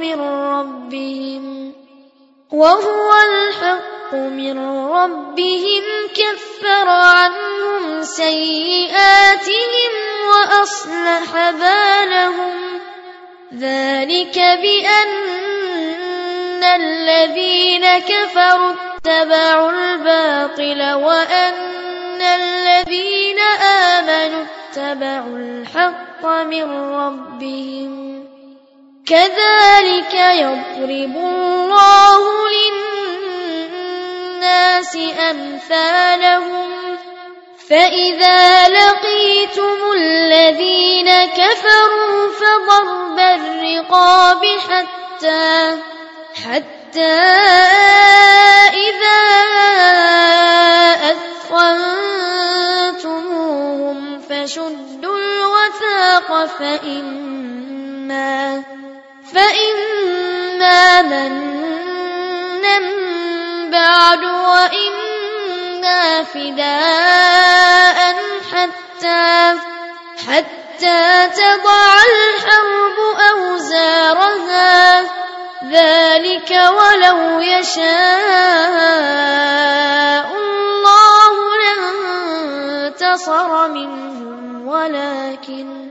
من ربهم وهو الحق من ربهم كفر عنهم سيئاتهم وأصلح بالهم ذلك بأن الذين كفروا اتبعوا الباطل وأن الذين آمنوا اتبعوا الحق من ربهم كذلك يضرب الله للناس أمثالهم فإذا لقيتم الذين كفروا فضرب الرقاب حتى حتى إذا أثخنتموهم فشدوا الوثاق فإما فإما منا بعد وإما فداء حتى حتى تضع الحرب أوزارها ذلك ولو يشاء الله لانتصر منهم ولكن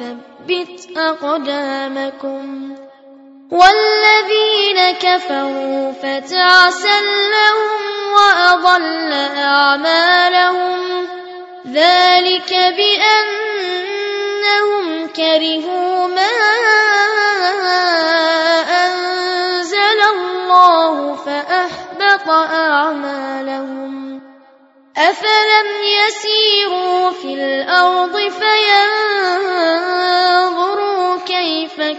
ويثبت أقدامكم والذين كفروا فتعسا لهم وأضل أعمالهم ذلك بأنهم كرهوا ما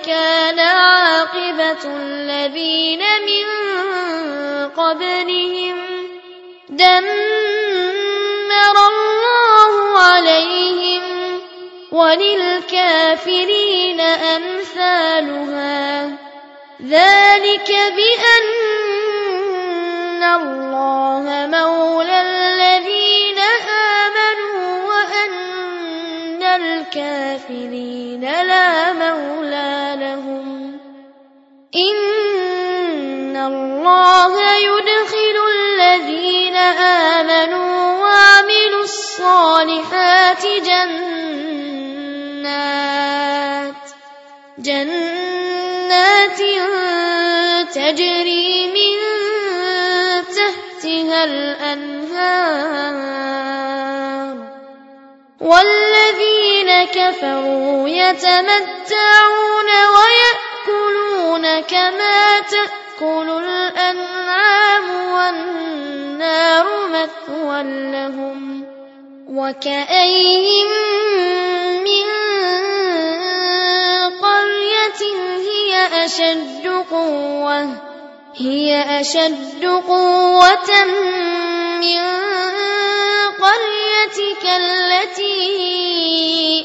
كان عاقبة الذين من قبلهم. دمر الله عليهم وللكافرين أمثالها. ذلك بأن الله إن الله يدخل الذين آمنوا وعملوا الصالحات جنات جنات تجري من تحتها الأنهار والذين كفروا يتمتعون كما تأكل الأنعام والنار مثوى لهم وكأين من قرية هي أشد قوة هي أشد قوة من قريتك التي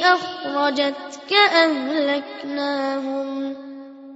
أخرجتك أهلكناهم.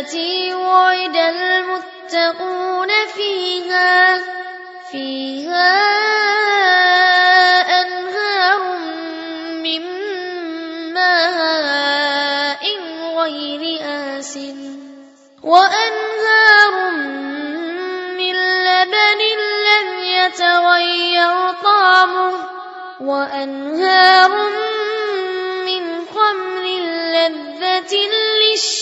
التي وعد المتقون فيها فيها أنهار من ماء غير آس وأنهار من لبن لم يتغير طعمه وأنهار من خمر لذة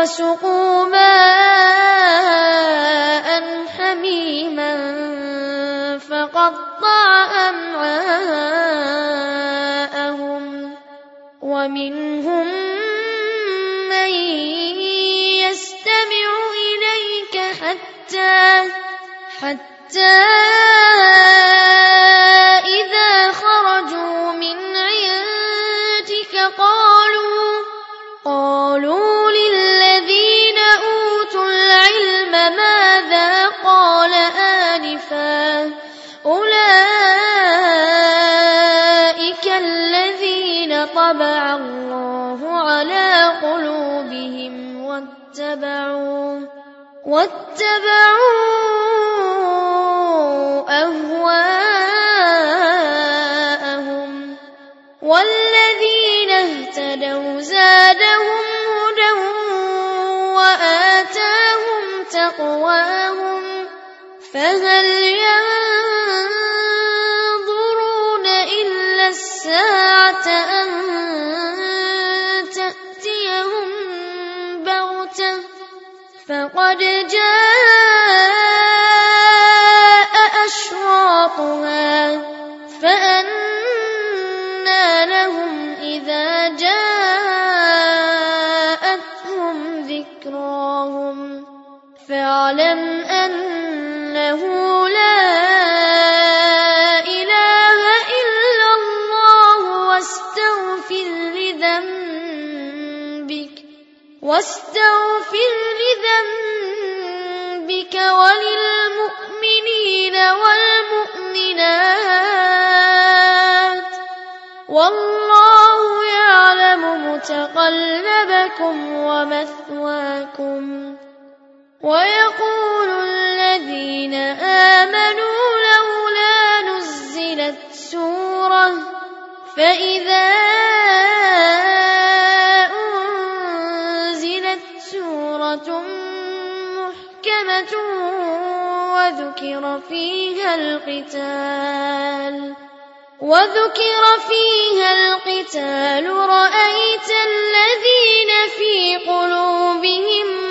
وسقوا ماء حميما فقطع أمعاءهم واتبعوا واتبعوا أهواءهم. والذين اهتدوا زادهم هدى وآتاهم تقواهم. فهل ينظرون إلا الساعة أن فقد جاء أشراطها فأنى لهم إذا جاءتهم ذكراهم فاعلم أنه لا إله إلا الله واستغفر لذنبك واستغفر والله يعلم متقلبكم ومثواكم ويقول الذين آمنوا لولا نزلت سورة فإذا أنزلت سورة محكمة وذكر فيها القتال وذكر فيها القتال رأيت الذين في قلوبهم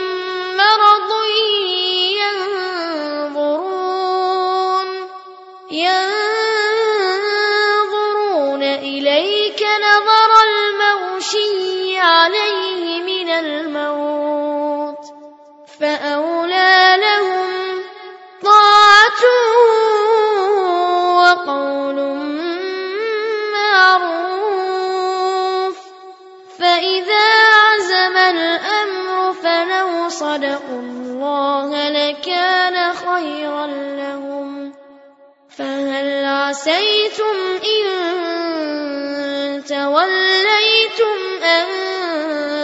عسيتم إن توليتم أن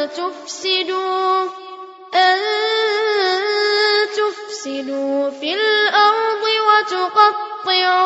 تفسدوا أن تفسدوا في الأرض وتقطعوا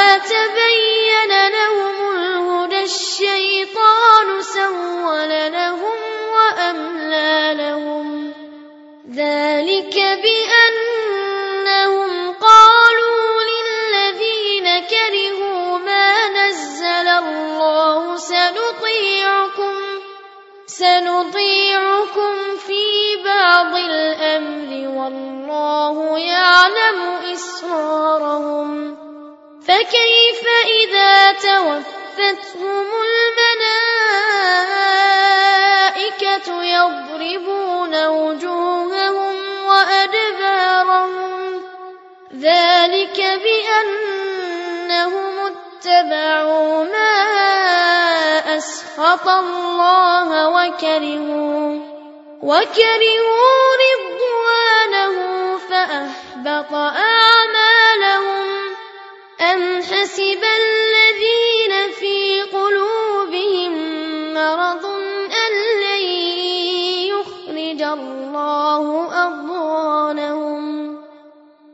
فكيف إذا توفتهم الملائكة يضربون وجوههم وأدبارهم. ذلك بأنهم اتبعوا ما أسخط الله وكرهوا وكرهوا رضوانه فأحبط أعمالهم. حسب الذين في قلوبهم مرض أن لن يخرج الله أضغانهم.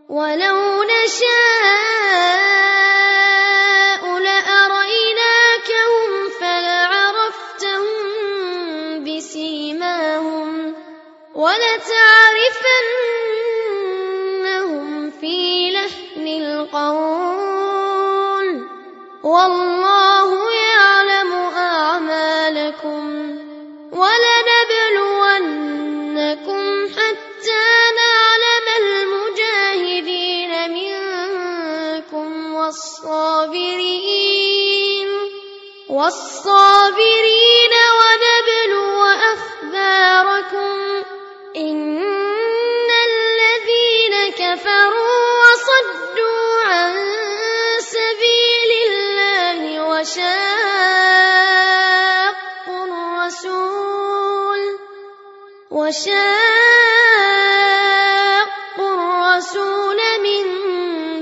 ولو نشاء والله يعلم أعمالكم ولنبلونكم حتى نعلم المجاهدين منكم والصابرين والصابرين وشاقوا الرسول من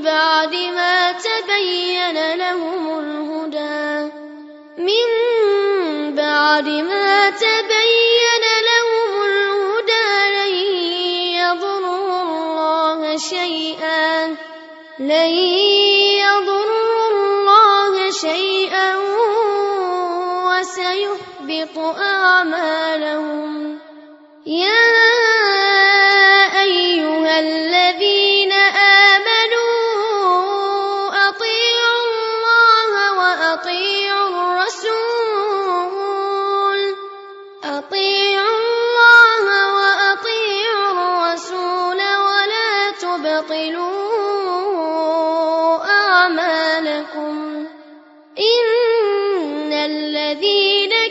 بعد ما تبين لهم الهدى. من بعد ما تبين لهم الهدى لن يضروا الله شيئا. لن يضروا الله شيئا. وسيحبط أعمالهم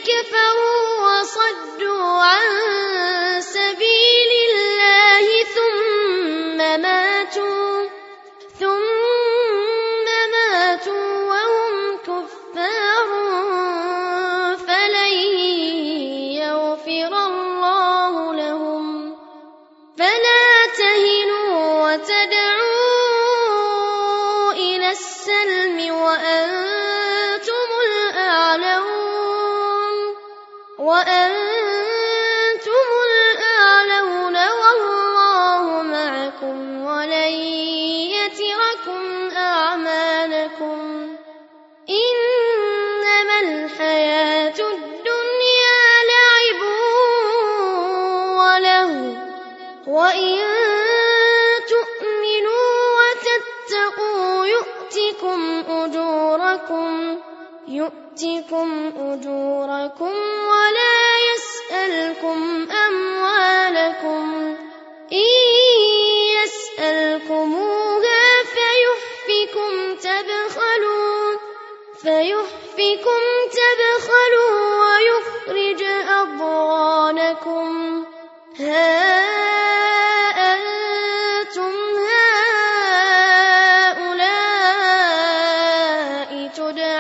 كفروا وأنتم الأعلون والله معكم ولن يتركم أعمالكم إنما الحياة الدنيا لعب وله وإن تؤمنوا وتتقوا يؤتكم أجوركم يؤتكم أجوركم ولا يسألكم أموالكم. إن يسألكموها فيحفكم تبخلوا فيحفكم تبخلوا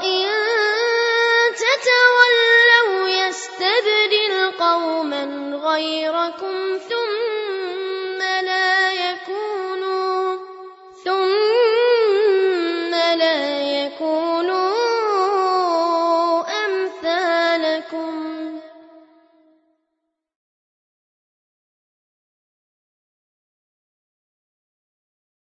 وإن